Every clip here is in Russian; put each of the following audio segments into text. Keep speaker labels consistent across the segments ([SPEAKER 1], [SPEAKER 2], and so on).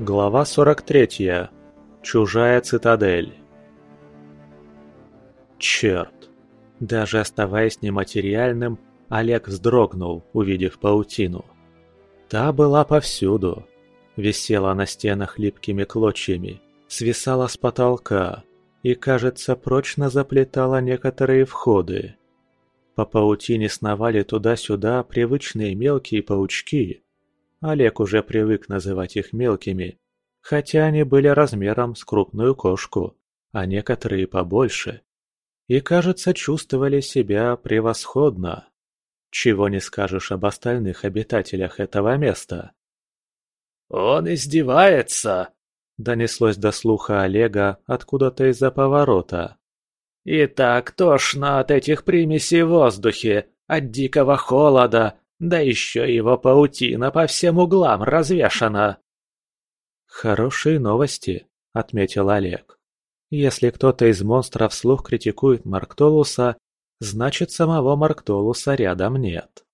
[SPEAKER 1] Глава 43. Чужая цитадель. Черт! Даже оставаясь нематериальным, Олег вздрогнул, увидев паутину. Та была повсюду. Висела на стенах липкими клочьями, свисала с потолка и, кажется, прочно заплетала некоторые входы. По паутине сновали туда-сюда привычные мелкие паучки. Олег уже привык называть их мелкими, хотя они были размером с крупную кошку, а некоторые побольше. И, кажется, чувствовали себя превосходно. Чего не скажешь об остальных обитателях этого места.
[SPEAKER 2] «Он издевается!» – донеслось до слуха Олега откуда-то из-за поворота. «И так тошно от этих примесей в воздухе, от дикого холода, да еще его паутина по всем углам развешана!»
[SPEAKER 1] «Хорошие новости», — отметил Олег. «Если кто-то из монстров вслух критикует Марктолуса, значит самого Марктолуса рядом нет».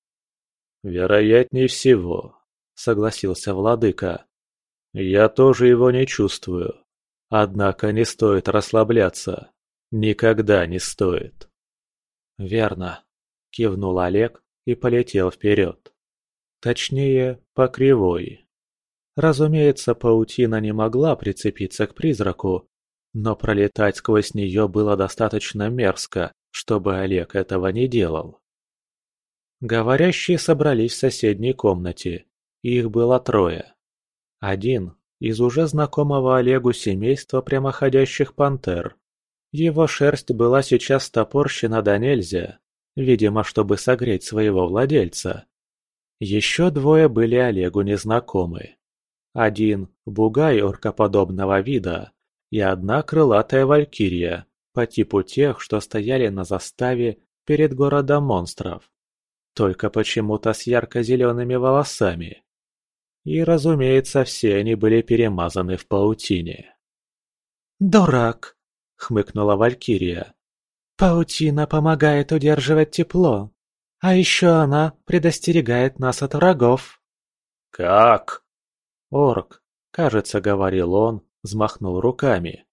[SPEAKER 3] «Вероятнее всего», — согласился владыка. «Я тоже его не чувствую. Однако не стоит расслабляться. Никогда не стоит».
[SPEAKER 1] «Верно», — кивнул Олег и полетел вперед. Точнее, по кривой. Разумеется, паутина не могла прицепиться к призраку, но пролетать сквозь нее было достаточно мерзко, чтобы Олег этого не делал. Говорящие собрались в соседней комнате, их было трое. Один из уже знакомого Олегу семейства прямоходящих пантер. Его шерсть была сейчас топорщена до нельзя, видимо, чтобы согреть своего владельца. Еще двое были Олегу незнакомы. Один – бугай оркоподобного вида, и одна крылатая валькирия, по типу тех, что стояли на заставе перед городом монстров. Только почему-то с ярко-зелеными волосами. И, разумеется, все они были перемазаны в паутине.
[SPEAKER 4] «Дурак!» — хмыкнула Валькирия. «Паутина помогает удерживать тепло, а еще она предостерегает нас от врагов».
[SPEAKER 3] «Как?»
[SPEAKER 1] «Орк», кажется, говорил он, взмахнул руками.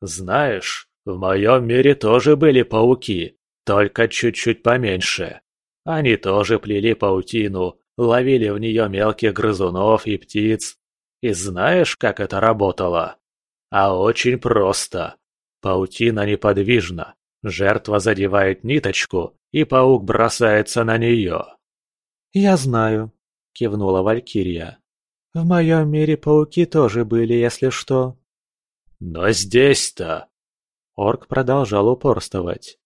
[SPEAKER 2] «Знаешь, в моем мире тоже были пауки, только чуть-чуть поменьше. Они тоже плели паутину, ловили в нее мелких грызунов и птиц. И знаешь, как это работало? А очень просто. Паутина неподвижна. Жертва задевает ниточку, и паук бросается на нее.
[SPEAKER 4] «Я знаю», — кивнула Валькирия. «В моем мире пауки тоже были, если что».
[SPEAKER 2] «Но здесь-то...»
[SPEAKER 1] Орк продолжал упорствовать.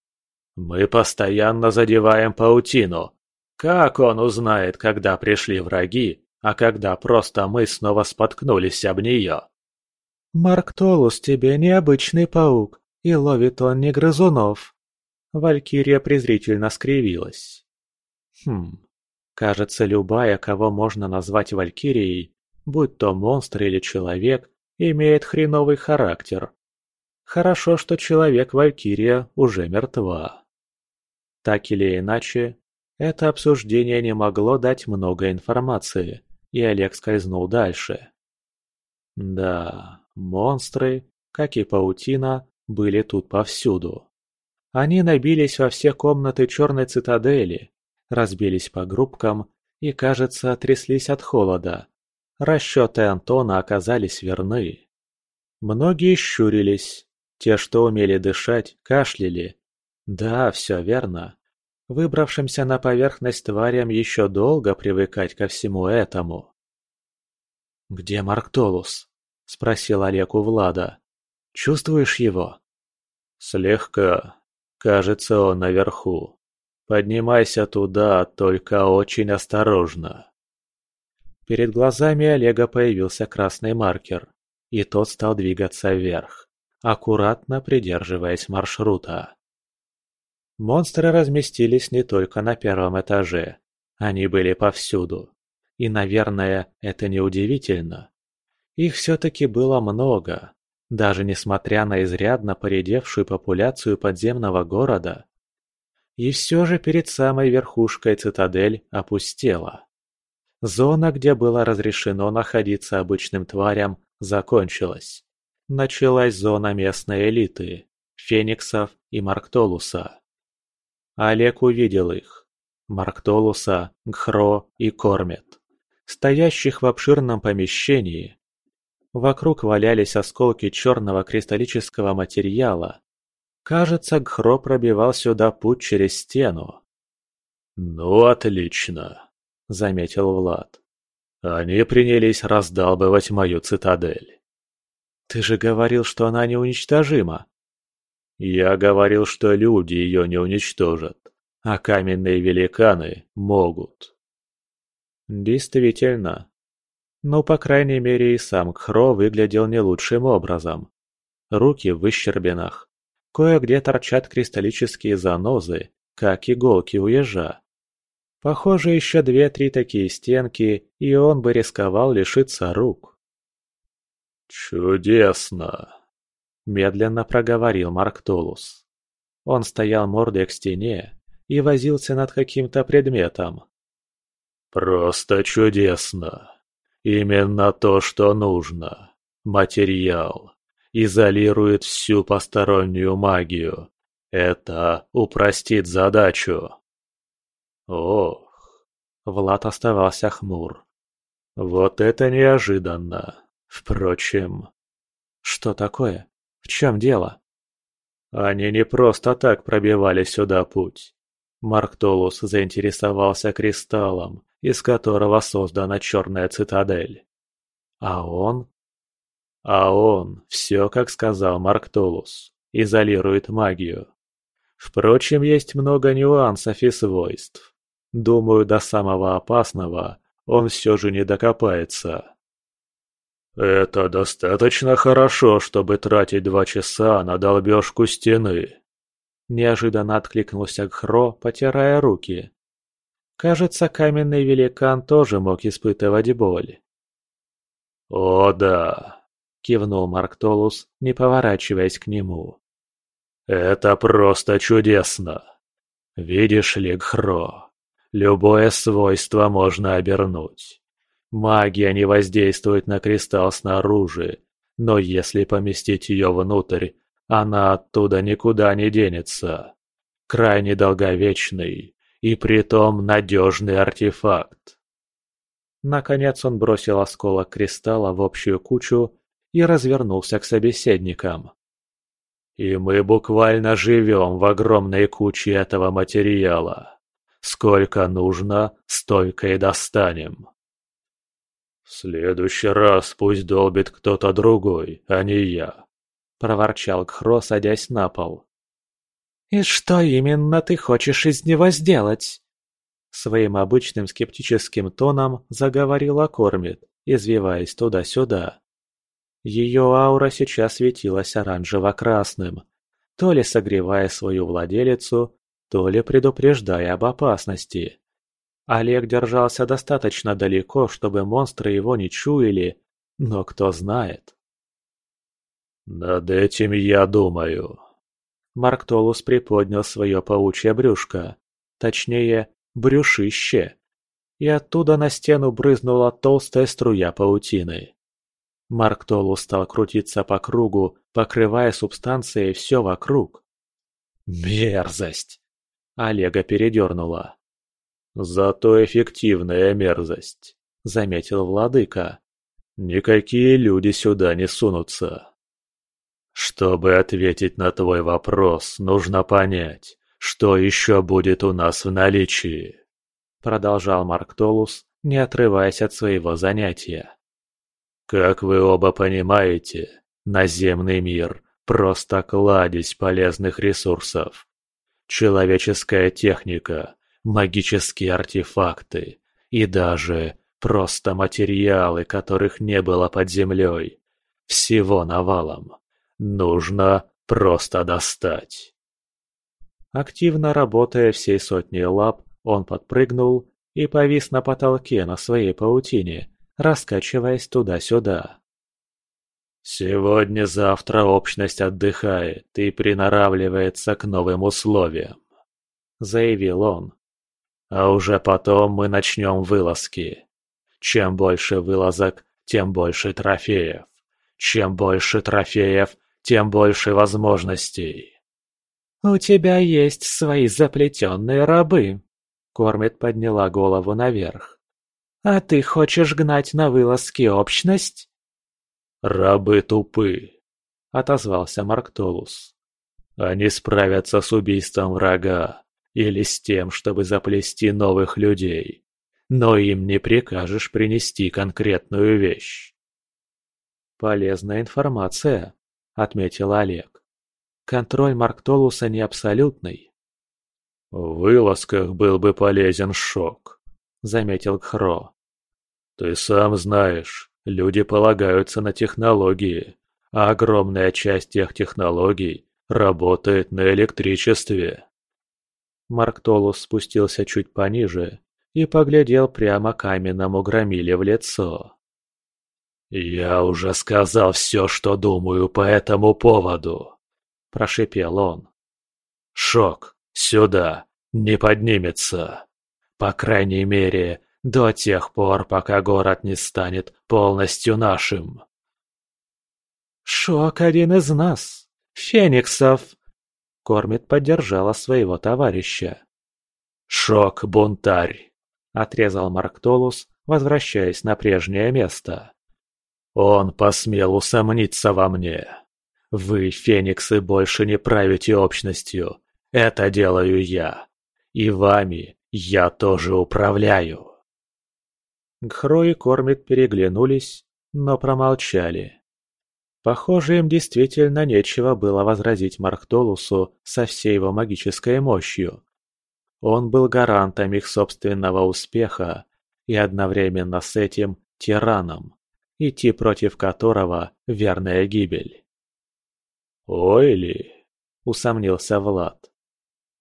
[SPEAKER 2] «Мы постоянно задеваем паутину, как он узнает, когда пришли враги, а когда просто мы снова споткнулись об нее?
[SPEAKER 4] «Марк Толус тебе необычный паук, и ловит он не грызунов».
[SPEAKER 1] Валькирия презрительно скривилась. Хм, кажется, любая, кого можно назвать Валькирией, будь то монстр или человек, имеет хреновый характер. Хорошо, что человек-валькирия уже мертва. Так или иначе, это обсуждение не могло дать много информации, и Олег скользнул дальше. Да, монстры, как и паутина, были тут повсюду. Они набились во все комнаты черной цитадели, разбились по группкам и, кажется, тряслись от холода. Расчеты Антона оказались верны. Многие щурились, те, что умели дышать, кашляли. Да, все верно. Выбравшимся на поверхность тварям еще долго привыкать ко всему этому. «Где Марктолус?» – спросил Олег у Влада. «Чувствуешь его?»
[SPEAKER 3] «Слегка. Кажется, он наверху. Поднимайся туда, только очень осторожно».
[SPEAKER 1] Перед глазами Олега появился красный маркер, и тот стал двигаться вверх, аккуратно придерживаясь маршрута. Монстры разместились не только на первом этаже. Они были повсюду. И, наверное, это неудивительно. Их все-таки было много. Даже несмотря на изрядно поредевшую популяцию подземного города. И все же перед самой верхушкой цитадель опустела. Зона, где было разрешено находиться обычным тварям, закончилась. Началась зона местной элиты – Фениксов и Марктолуса. Олег увидел их – Марктолуса, Гхро и Кормет, стоящих в обширном помещении. Вокруг валялись осколки черного кристаллического материала. Кажется, Гхро пробивал сюда путь через стену.
[SPEAKER 2] «Ну, отлично!» — заметил Влад. «Они принялись раздалбывать мою цитадель».
[SPEAKER 1] «Ты же говорил, что она неуничтожима».
[SPEAKER 2] «Я говорил, что люди ее не уничтожат, а каменные великаны могут».
[SPEAKER 1] «Действительно. Но, по крайней мере, и сам Кхро выглядел не лучшим образом. Руки в выщербинах. Кое-где торчат кристаллические занозы, как иголки у ежа. Похоже, еще две-три такие стенки, и он бы рисковал лишиться рук.
[SPEAKER 2] «Чудесно!» – медленно проговорил Марк Толус.
[SPEAKER 1] Он стоял мордой к стене и возился над каким-то предметом.
[SPEAKER 2] «Просто чудесно! Именно то, что нужно. Материал. Изолирует всю постороннюю магию. Это упростит задачу.
[SPEAKER 1] Ох, Влад оставался хмур. Вот это неожиданно. Впрочем, что такое? В чем дело? Они не просто так пробивали сюда путь. Марк Толус заинтересовался кристаллом, из которого создана черная цитадель. А он? А он, все как сказал Марк Толус, изолирует магию. Впрочем, есть много нюансов и свойств. Думаю, до самого опасного он все же не докопается.
[SPEAKER 2] «Это достаточно хорошо, чтобы тратить два часа на долбежку стены»,
[SPEAKER 1] Неожиданно откликнулся Гхро, потирая руки. Кажется, каменный великан тоже мог испытывать боль.
[SPEAKER 2] «О да», — кивнул
[SPEAKER 1] Марктолус, не поворачиваясь к нему.
[SPEAKER 2] «Это просто чудесно. Видишь ли, Гхро, Любое свойство можно обернуть. Магия не воздействует на кристалл снаружи, но если поместить ее внутрь, она оттуда никуда не денется. Крайне долговечный и притом надежный артефакт.
[SPEAKER 1] Наконец он бросил осколок кристалла в общую кучу и развернулся к собеседникам.
[SPEAKER 2] И мы буквально живем в огромной куче этого материала. Сколько нужно, столько и достанем. В следующий раз пусть долбит кто-то другой, а не я.
[SPEAKER 1] Проворчал Кхро, садясь на пол. «И что именно ты хочешь из него сделать?» Своим обычным скептическим тоном заговорила Кормит, извиваясь туда-сюда. Ее аура сейчас светилась оранжево-красным, то ли согревая свою владелицу, то ли предупреждая об опасности. Олег держался достаточно далеко, чтобы монстры его не чуяли, но кто знает.
[SPEAKER 2] «Над этим я думаю».
[SPEAKER 1] Марктолус приподнял свое паучье брюшко, точнее, брюшище, и оттуда на стену брызнула толстая струя паутины. Марктолус стал крутиться по кругу, покрывая субстанцией все вокруг. Мерзость! Олега передернуло.
[SPEAKER 2] «Зато эффективная мерзость», — заметил владыка. «Никакие люди сюда не сунутся». «Чтобы ответить на твой вопрос, нужно понять, что еще будет у нас в наличии», — продолжал Марк Толус, не отрываясь от своего занятия. «Как вы оба понимаете, наземный мир — просто кладезь полезных ресурсов человеческая техника, магические артефакты и даже просто материалы, которых не было под землей. Всего навалом. Нужно просто достать.
[SPEAKER 1] Активно работая всей сотней лап, он подпрыгнул и повис на потолке на своей паутине, раскачиваясь туда-сюда.
[SPEAKER 2] Сегодня-завтра общность отдыхает и приноравливается к новым условиям, заявил он. А уже потом мы начнем вылазки. Чем больше вылазок, тем больше трофеев. Чем больше трофеев, тем больше возможностей.
[SPEAKER 4] «У тебя есть свои заплетенные рабы», — Кормит подняла голову наверх. «А ты хочешь гнать на вылазки общность?»
[SPEAKER 2] «Рабы тупы», — отозвался Марктолус. «Они справятся с убийством врага или с тем, чтобы заплести новых людей, но им не прикажешь принести конкретную вещь».
[SPEAKER 1] «Полезная информация», — отметил Олег. «Контроль Марктолуса не абсолютный».
[SPEAKER 2] «В вылазках был бы полезен шок», — заметил Кхро. «Ты сам знаешь, Люди полагаются на технологии, а огромная часть тех технологий работает на электричестве.
[SPEAKER 1] Марк Толус спустился чуть пониже и поглядел прямо каменному громиле в лицо.
[SPEAKER 2] «Я уже сказал все, что думаю по этому поводу», – прошипел он. «Шок, сюда, не поднимется. По крайней мере, до тех пор, пока город не станет полностью нашим.
[SPEAKER 4] «Шок один из нас, фениксов!» Кормит поддержала своего товарища.
[SPEAKER 2] «Шок, бунтарь!»
[SPEAKER 1] — отрезал Марктолус, возвращаясь на прежнее место.
[SPEAKER 2] «Он посмел усомниться во мне. Вы, фениксы, больше не правите общностью. Это делаю я. И вами я тоже управляю».
[SPEAKER 1] Гхро и Кормит переглянулись, но промолчали. Похоже, им действительно нечего было возразить Мархтолусу со всей его магической мощью. Он был гарантом их собственного успеха и одновременно с этим тираном, идти против которого – верная гибель.
[SPEAKER 2] «Ой ли!» – усомнился Влад.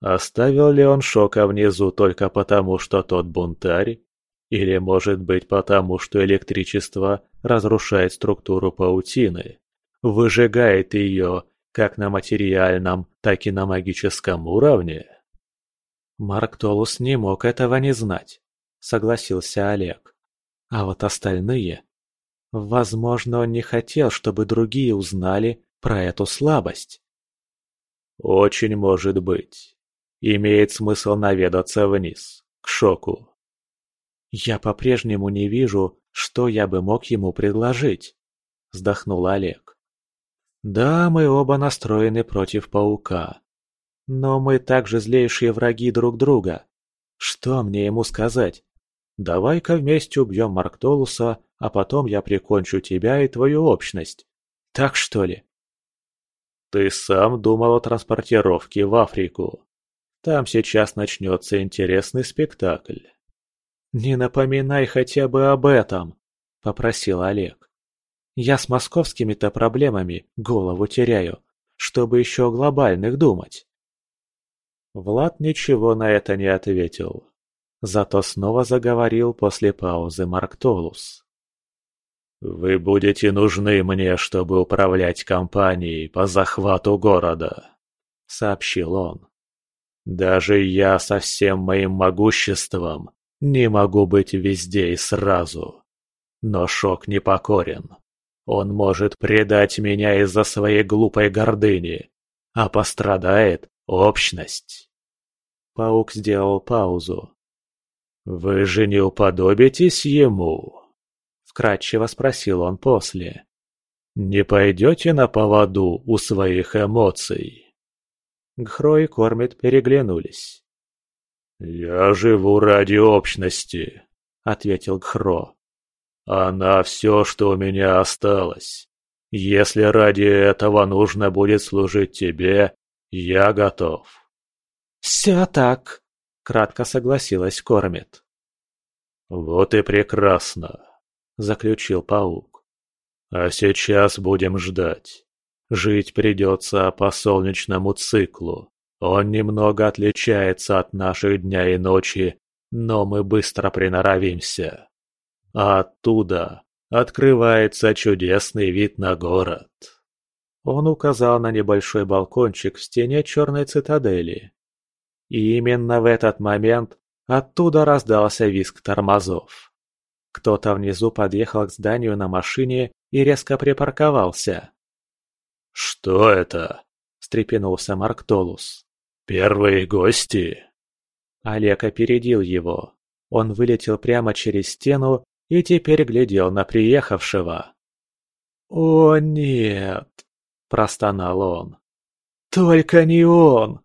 [SPEAKER 2] «Оставил ли он Шока внизу только потому, что тот бунтарь? Или, может быть, потому что электричество разрушает структуру паутины, выжигает ее как на материальном, так и на магическом уровне?
[SPEAKER 1] Марк Толус не мог этого не знать, согласился Олег. А вот остальные... Возможно, он не хотел, чтобы другие узнали про эту слабость.
[SPEAKER 2] Очень может быть. Имеет смысл наведаться вниз, к шоку.
[SPEAKER 1] «Я по-прежнему не вижу, что я бы мог ему предложить», – вздохнул Олег. «Да, мы оба настроены против паука. Но мы также злейшие враги друг друга. Что мне ему сказать? Давай-ка вместе убьем Марктолуса, а потом я прикончу тебя и твою общность. Так что ли?»
[SPEAKER 2] «Ты сам думал о транспортировке в Африку. Там сейчас начнется интересный спектакль».
[SPEAKER 1] «Не напоминай хотя бы об этом», — попросил Олег. «Я с московскими-то проблемами голову теряю, чтобы еще глобальных думать». Влад ничего на это не ответил. Зато снова заговорил после паузы Марк Толус.
[SPEAKER 2] «Вы будете нужны мне, чтобы управлять кампанией по захвату города», — сообщил он. «Даже я со всем моим могуществом не могу быть везде и сразу. Но Шок непокорен. Он может предать меня из-за своей глупой гордыни, а пострадает общность.
[SPEAKER 1] Паук сделал паузу.
[SPEAKER 2] «Вы же не уподобитесь ему?» Вкратчиво спросил он после. «Не пойдете на поводу у своих эмоций?»
[SPEAKER 1] Гхро и Кормит переглянулись.
[SPEAKER 2] «Я живу ради общности», — ответил Гхро. «Она все, что у меня осталось. Если ради этого нужно будет служить тебе, я готов».
[SPEAKER 1] «Все так», — кратко согласилась Кормит.
[SPEAKER 2] «Вот и прекрасно», — заключил паук. «А сейчас будем ждать. Жить придется по солнечному циклу. Он немного отличается от наших дня и ночи, но мы быстро приноровимся. А оттуда открывается чудесный вид на город.
[SPEAKER 1] Он указал на небольшой балкончик в стене черной цитадели. И именно в этот момент оттуда раздался визг тормозов. Кто-то внизу подъехал к зданию на машине и резко припарковался.
[SPEAKER 2] «Что это?» – встрепенулся Марк Толус. «Первые гости?»
[SPEAKER 1] Олег опередил его. Он вылетел прямо через стену и теперь глядел на приехавшего. «О нет!» – простонал он. «Только не он!»